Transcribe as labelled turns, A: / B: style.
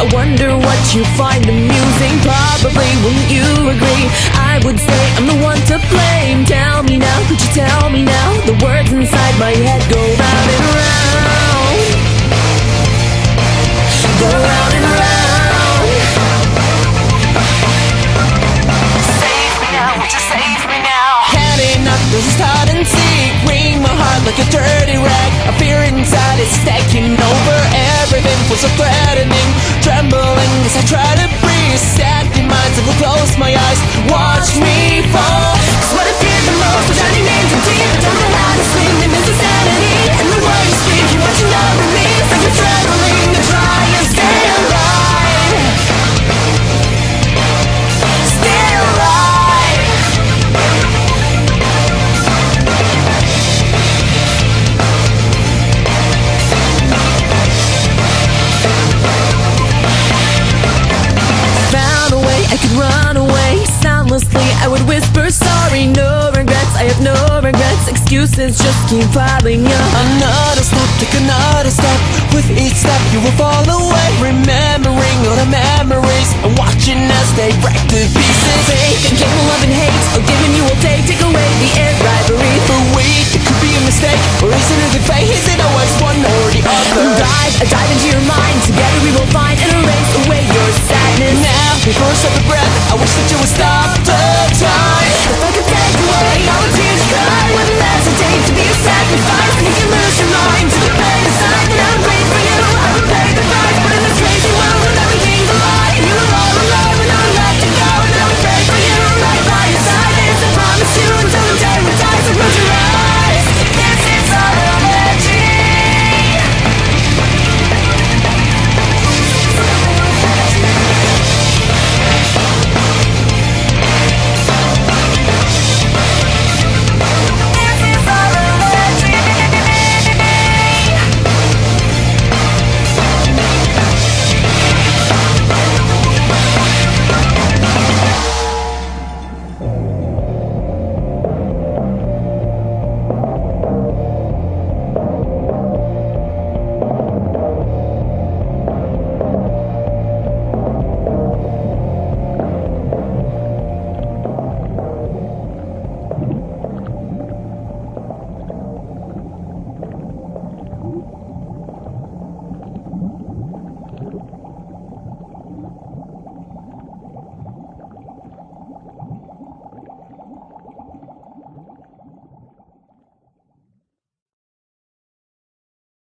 A: I wonder what you find amusing. Probably wouldn't you agree? I would say I'm the one to blame. Tell me now, could you tell me now? The words inside my head go round and round. Go round and round. Save me now, would save me now?
B: Had enough, this is and seek Wring my heart like a dirty rag. A fear inside is taking over Everything feels so threatening Trembling as I try to breathe Sad
A: could run away Soundlessly. I would whisper sorry No regrets, I have no regrets. Excuses just keep piling up.
B: Another step, take another step With each step you will fall away Remembering all the memories And watching as they break to wish that you stop